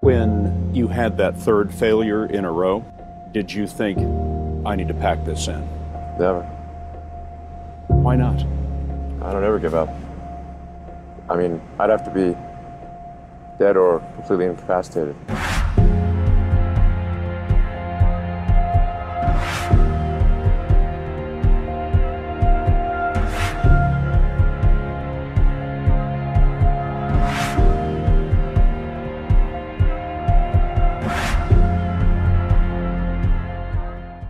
When you had that third failure in a row, did you think, I need to pack this in? Never. Why not? I don't ever give up. I mean, I'd have to be dead or completely incapacitated.